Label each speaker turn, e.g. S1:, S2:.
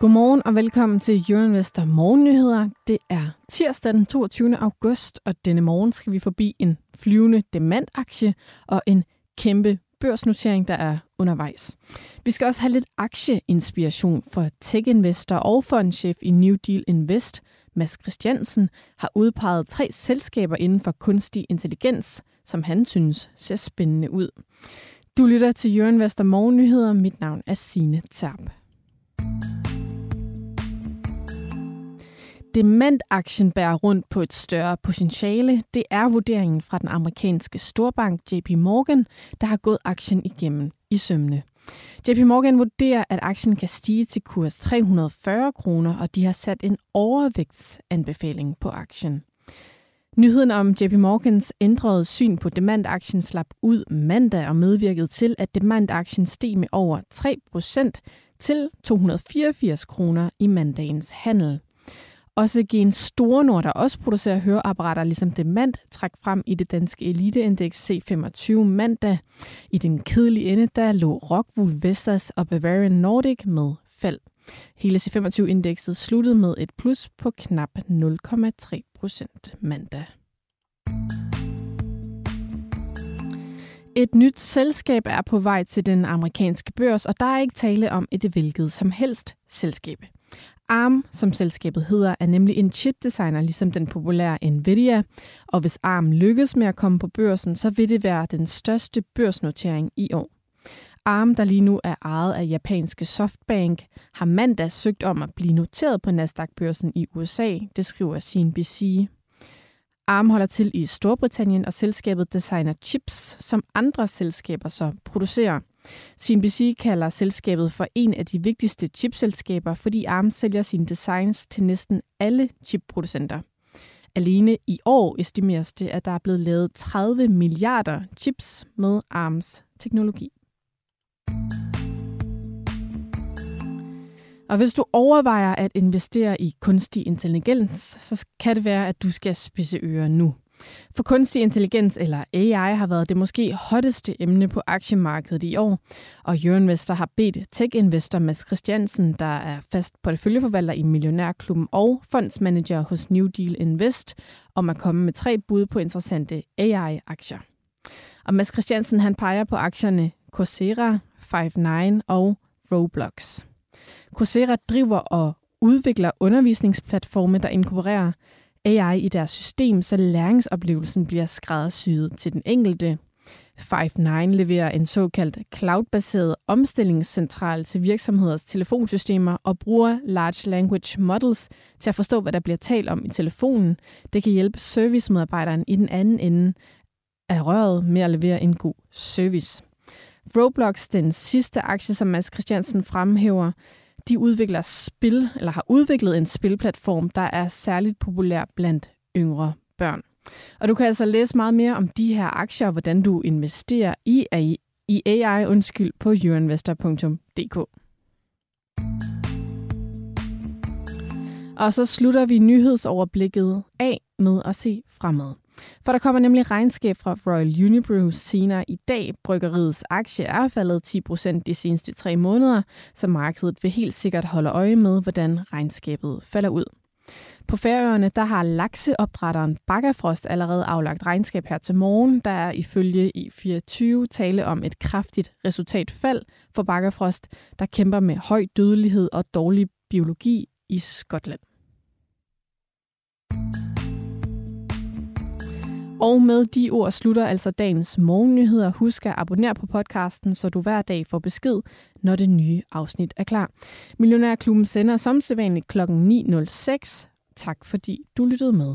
S1: Godmorgen og velkommen til Euroinvestor Morgennyheder. Det er tirsdag den 22. august, og denne morgen skal vi forbi en flyvende demandaktie og en kæmpe børsnotering, der er undervejs. Vi skal også have lidt aktieinspiration for tech-investor og fondchef i New Deal Invest, Mads Christiansen, har udpeget tre selskaber inden for kunstig intelligens, som han synes ser spændende ud. Du lytter til Jørgen Vester Morgennyheder. Mit navn er Signe Terp. Dement-aktien bærer rundt på et større potentiale. Det er vurderingen fra den amerikanske storbank JP Morgan, der har gået aktien igennem i sømne. JP Morgan vurderer, at aktien kan stige til kurs 340 kroner, og de har sat en overvægtsanbefaling på aktien. Nyheden om JP Morgans ændrede syn på demandaktien slap ud mandag og medvirkede til, at demandaktien steg med over 3% til 284 kroner i mandagens handel. Også Gen Stornord, der også producerer høreapparater ligesom Demant, træk frem i det danske eliteindeks C25 mandag. I den kedelige ende, der lå Rockwool Vestas og Bavarian Nordic med fald. Hele C25-indekset sluttede med et plus på knap 0,3 procent mandag. Et nyt selskab er på vej til den amerikanske børs, og der er ikke tale om et hvilket som helst selskab. ARM, som selskabet hedder, er nemlig en chipdesigner, ligesom den populære Nvidia. Og hvis ARM lykkes med at komme på børsen, så vil det være den største børsnotering i år. ARM, der lige nu er ejet af japanske Softbank, har mandag søgt om at blive noteret på Nasdaq-børsen i USA, det skriver CNBC. ARM holder til i Storbritannien, og selskabet designer chips, som andre selskaber så producerer. CNBC kalder selskabet for en af de vigtigste chipselskaber, fordi ARM sælger sine designs til næsten alle chipproducenter. Alene i år estimeres det, at der er blevet lavet 30 milliarder chips med ARMs teknologi. Og hvis du overvejer at investere i kunstig intelligens, så kan det være, at du skal spidse ører nu. For kunstig intelligens eller AI har været det måske hotteste emne på aktiemarkedet i år, og Euroinvestor har bedt tech-investor Mads Christiansen, der er fast porteføljeforvalter i Millionærklubben og fondsmanager hos New Deal Invest, om at komme med tre bud på interessante AI-aktier. Og Mads Christiansen han peger på aktierne Coursera, Five9 og Roblox. Coursera driver og udvikler undervisningsplatforme, der inkorporerer AI i deres system, så læringsoplevelsen bliver skræddersyet til den enkelte. Five9 leverer en såkaldt cloud-baseret omstillingscentral til virksomheders telefonsystemer og bruger large language models til at forstå, hvad der bliver talt om i telefonen. Det kan hjælpe servicemedarbejderen i den anden ende af røret med at levere en god service. Roblox, den sidste aktie, som Mads Christiansen fremhæver, de udvikler spil, eller har udviklet en spilplatform, der er særligt populær blandt yngre børn. Og du kan altså læse meget mere om de her aktier, og hvordan du investerer i AI, i AI undskyld, på yourinvestor.dk. Og så slutter vi nyhedsoverblikket af med at se fremad. For der kommer nemlig regnskab fra Royal Unibrew senere i dag. Bryggeriets aktie er faldet 10% de seneste tre måneder, så markedet vil helt sikkert holde øje med, hvordan regnskabet falder ud. På Færøerne der har lakseopdrætteren Bakkafrost allerede aflagt regnskab her til morgen. Der er ifølge I24 tale om et kraftigt resultatfald for Bakkafrost, der kæmper med høj dødelighed og dårlig biologi i Skotland. Og med de ord slutter altså dagens morgennyheder. Husk at abonnere på podcasten, så du hver dag får besked, når det nye afsnit er klar. Millionærklubben sender som sædvanligt kl. 9.06. Tak fordi du lyttede med.